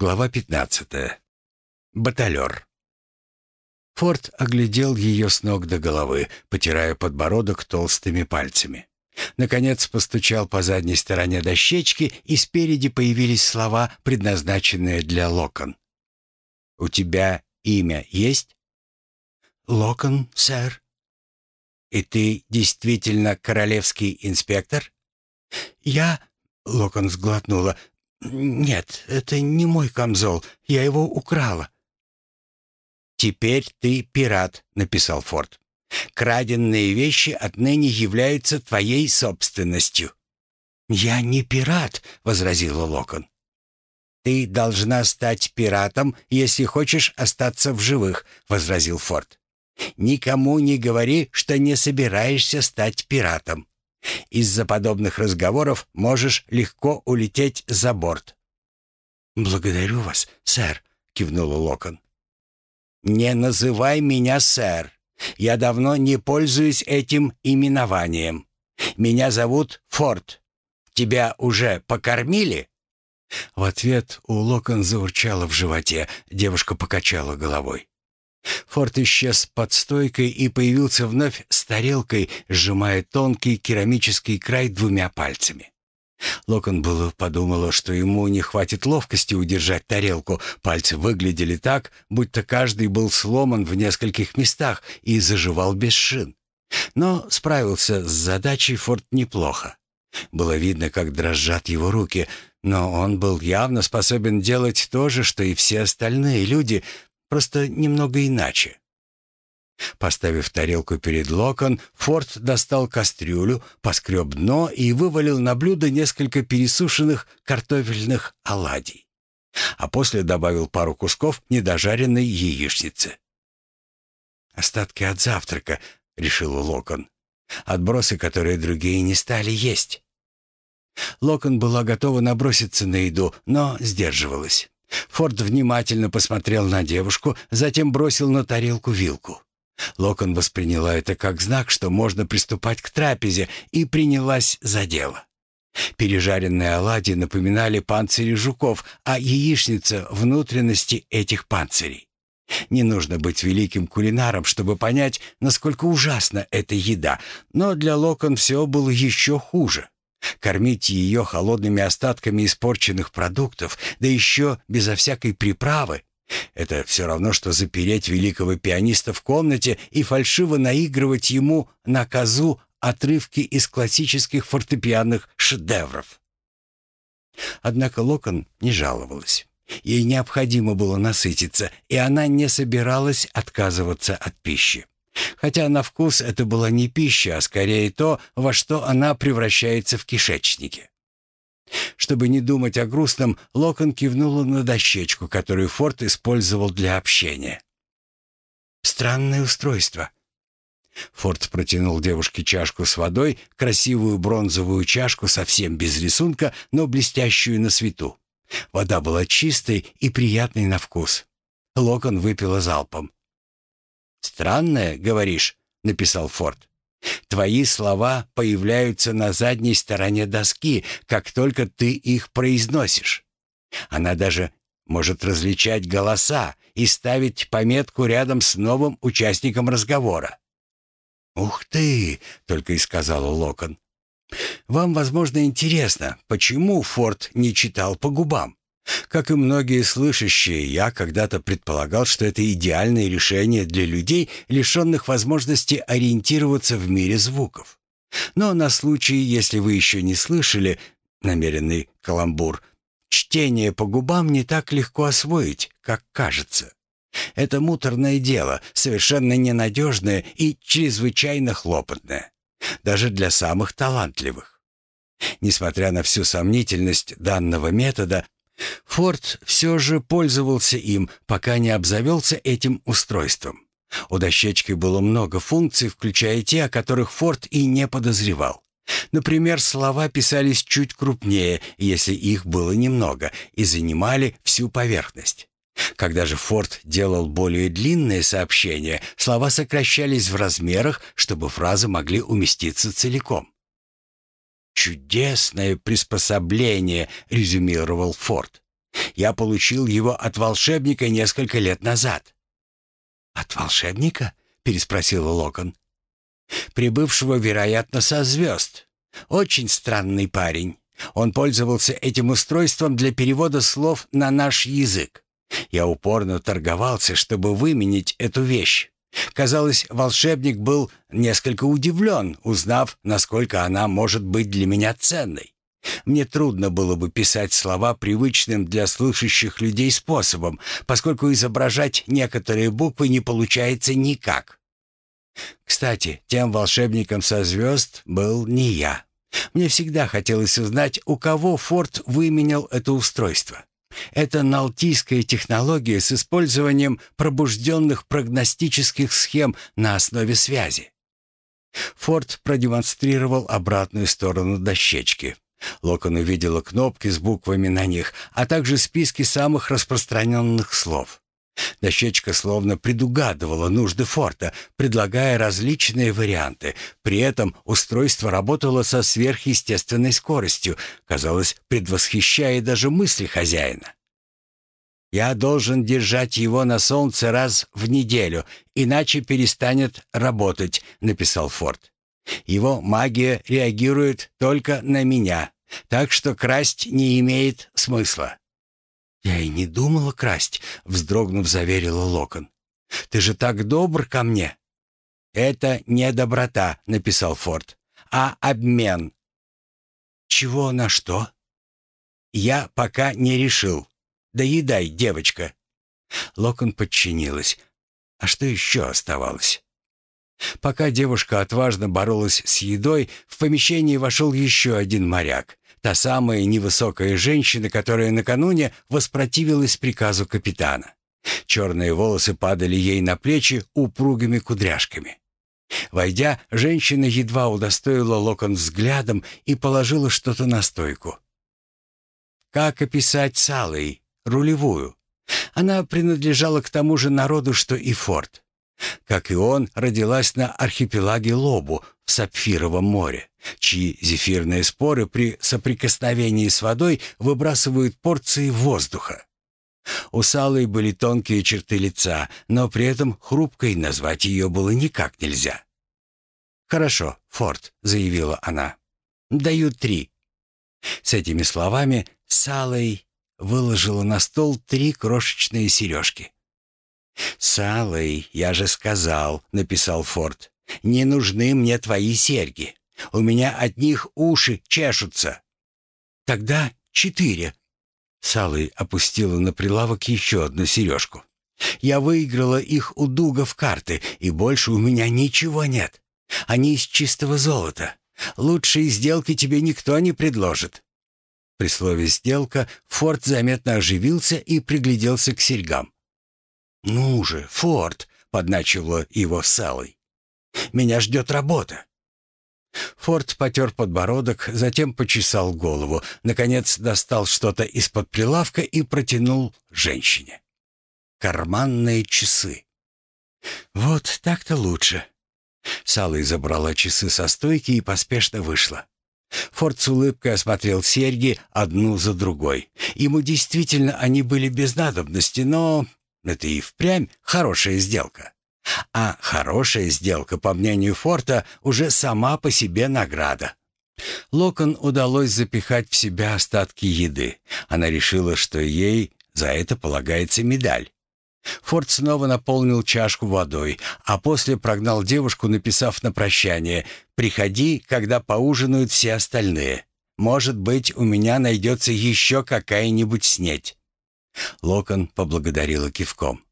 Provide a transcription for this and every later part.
Глава 15. Баталер. Форд оглядел ее с ног до головы, потирая подбородок толстыми пальцами. Наконец постучал по задней стороне дощечки, и спереди появились слова, предназначенные для Локон. «У тебя имя есть?» «Локон, сэр». «И ты действительно королевский инспектор?» «Я...» — Локон сглотнула. «Нет, это не мой камзол. Я его украла». «Теперь ты пират», — написал Форд. «Краденные вещи отныне являются твоей собственностью». «Я не пират», — возразила Локон. «Ты должна стать пиратом, если хочешь остаться в живых», — возразил Форд. «Никому не говори, что не собираешься стать пиратом. Из-за подобных разговоров можешь легко улететь за борт». «Благодарю вас, сэр», — кивнула Локон. «Не называй меня сэр. Я давно не пользуюсь этим именованием. Меня зовут Форд. Тебя уже покормили?» В ответ у Локон заурчало в животе. Девушка покачала головой. Форд исчез под стойкой и появился вновь с тарелкой, сжимая тонкий керамический край двумя пальцами. Локон было подумала, что ему не хватит ловкости удержать тарелку. Пальцы выглядели так, будто каждый был сломан в нескольких местах и заживал без шин. Но справился с задачей Форд неплохо. Было видно, как дрожат его руки, но он был явно способен делать то же, что и все остальные люди, просто немного иначе. Поставив тарелку перед Локон, Форд достал кастрюлю, поскреб дно и вывалил на блюдо несколько пересушенных картофельных оладий. А после добавил пару кусков недожаренной яичницы. «Остатки от завтрака», — решил Локон. «Отбросы, которые другие не стали есть». Локон была готова наброситься на еду, но сдерживалась. Форд внимательно посмотрел на девушку, затем бросил на тарелку вилку. Локон восприняла это как знак, что можно приступать к трапезе, и принялась за дело. Пережаренные оладьи напоминали панцири жуков, а яичница — внутренности этих панцирей. Не нужно быть великим кулинаром, чтобы понять, насколько ужасна эта еда, но для Локон все было еще хуже. Кормить ее холодными остатками испорченных продуктов, да еще безо всякой приправы, это все равно, что запереть великого пианиста в комнате и фальшиво наигрывать ему на козу отрывки из классических фортепианных шедевров. Однако Локон не жаловалась. Ей необходимо было насытиться, и она не собиралась отказываться от пищи. Хотя на вкус это была не пища, а скорее то, во что она превращается в кишечнике. Чтобы не думать о грустном, Локон кивнула на дощечку, которую Форд использовал для общения. «Странное устройство». Форд протянул девушке чашку с водой, красивую бронзовую чашку, совсем без рисунка, но блестящую на свету. Вода была чистой и приятной на вкус. Локон выпила залпом. «Странное, говоришь?» — написал Форд. Твои слова появляются на задней стороне доски, как только ты их произносишь. Она даже может различать голоса и ставить пометку рядом с новым участником разговора. «Ух ты!» — только и сказал Локон. «Вам, возможно, интересно, почему Форд не читал по губам? Как и многие слышащие, я когда-то предполагал, что это идеальное решение для людей, лишенных возможности ориентироваться в мире звуков. Но на случай, если вы еще не слышали, намеренный каламбур, чтение по губам не так легко освоить, как кажется. Это муторное дело, совершенно ненадежное и чрезвычайно хлопотное. Даже для самых талантливых. Несмотря на всю сомнительность данного метода, Форд все же пользовался им, пока не обзавелся этим устройством. У дощечки было много функций, включая те, о которых Форд и не подозревал. Например, слова писались чуть крупнее, если их было немного, и занимали всю поверхность. Когда же Форд делал более длинные сообщения, слова сокращались в размерах, чтобы фразы могли уместиться целиком. «Чудесное приспособление», — резюмировал Форд. Я получил его от волшебника несколько лет назад». «От волшебника?» — переспросил Локон. «Прибывшего, вероятно, со звезд. Очень странный парень. Он пользовался этим устройством для перевода слов на наш язык. Я упорно торговался, чтобы выменить эту вещь. Казалось, волшебник был несколько удивлен, узнав, насколько она может быть для меня ценной. Мне трудно было бы писать слова привычным для слышащих людей способом, поскольку изображать некоторые буквы не получается никак. Кстати, тем волшебником со звезд был не я. Мне всегда хотелось узнать, у кого Форд выменял это устройство. Это налтийская технология с использованием пробужденных прогностических схем на основе связи. Форд продемонстрировал обратную сторону дощечки. Локон увидела кнопки с буквами на них, а также списки самых распространенных слов. Дощечка словно предугадывала нужды форта, предлагая различные варианты. При этом устройство работало со сверхъестественной скоростью, казалось, предвосхищая даже мысли хозяина. «Я должен держать его на солнце раз в неделю, иначе перестанет работать», — написал Форд. «Его магия реагирует только на меня, так что красть не имеет смысла». «Я и не думала красть», — вздрогнув, заверила Локон. «Ты же так добр ко мне». «Это не доброта», — написал Форд, — «а обмен». «Чего на что?» «Я пока не решил. Доедай, девочка». Локон подчинилась. А что еще оставалось? Пока девушка отважно боролась с едой, в помещение вошел еще один моряк. Та самая невысокая женщина, которая накануне воспротивилась приказу капитана. Черные волосы падали ей на плечи упругими кудряшками. Войдя, женщина едва удостоила локон взглядом и положила что-то на стойку. Как описать Салой, рулевую? Она принадлежала к тому же народу, что и Форд. Как и он, родилась на архипелаге Лобу в Сапфировом море, чьи зефирные споры при соприкосновении с водой выбрасывают порции воздуха. У Салы были тонкие черты лица, но при этом хрупкой назвать ее было никак нельзя. «Хорошо, Форд», — заявила она. «Даю три». С этими словами Салой выложила на стол три крошечные сережки. «Салой, я же сказал», — написал Форд. «Не нужны мне твои серьги. У меня от них уши чешутся». «Тогда четыре». Салой опустила на прилавок еще одну сережку. «Я выиграла их у Дуга в карты, и больше у меня ничего нет. Они из чистого золота. Лучшие сделки тебе никто не предложит». При слове «сделка» Форд заметно оживился и пригляделся к серьгам. «Ну же, Форд!» — подначивала его Салой. «Меня ждет работа!» Форд потер подбородок, затем почесал голову, наконец достал что-то из-под прилавка и протянул женщине. Карманные часы. «Вот так-то лучше». Салой забрала часы со стойки и поспешно вышла. Форд с улыбкой осмотрел серьги одну за другой. Ему действительно они были без надобности, но это и впрямь хорошая сделка. А хорошая сделка, по мнению Форта, уже сама по себе награда. Локон удалось запихать в себя остатки еды. Она решила, что ей за это полагается медаль. Форд снова наполнил чашку водой, а после прогнал девушку, написав на прощание «Приходи, когда поужинают все остальные. Может быть, у меня найдется еще какая-нибудь снеть». Локон поблагодарила кивком.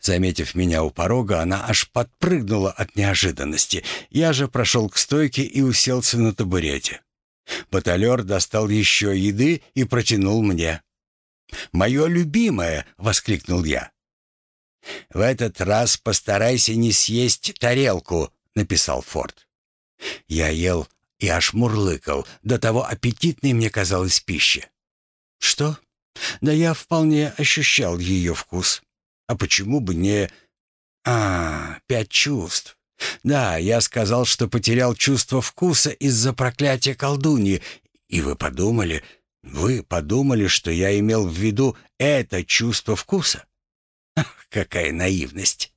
Заметив меня у порога, она аж подпрыгнула от неожиданности. Я же прошел к стойке и уселся на табурете. Баталер достал еще еды и протянул мне. «Мое любимое!» — воскликнул я. «В этот раз постарайся не съесть тарелку», — написал Форд. Я ел и аж мурлыкал, до того аппетитной мне казалась пища. «Что?» Да я вполне ощущал ее вкус. А почему бы не... А, пять чувств. Да, я сказал, что потерял чувство вкуса из-за проклятия колдуньи. И вы подумали, Вы подумали, что я имел в виду это чувство вкуса? Ах, какая наивность!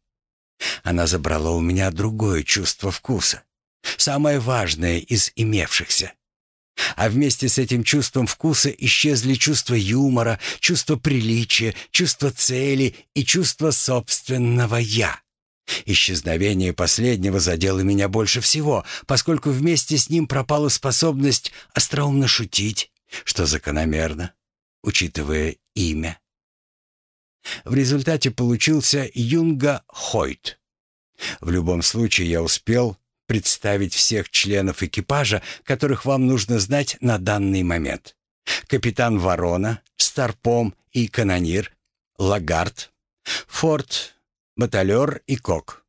Она забрала у меня другое чувство вкуса, самое важное из имевшихся. А вместе с этим чувством вкуса исчезли чувство юмора, чувство приличия, чувство цели и чувство собственного «я». Исчезновение последнего задело меня больше всего, поскольку вместе с ним пропала способность остроумно шутить, что закономерно, учитывая имя. В результате получился Юнга Хойт. В любом случае я успел представить всех членов экипажа, которых вам нужно знать на данный момент. Капитан Ворона, Старпом и Канонир, Лагард, Форт, Баталер и Кок,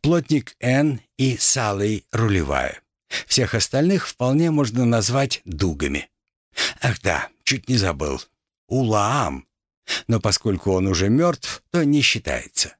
Плотник Н и Салый Рулевая. Всех остальных вполне можно назвать дугами. Ах да, чуть не забыл. Улаам. Но поскольку он уже мертв, то не считается.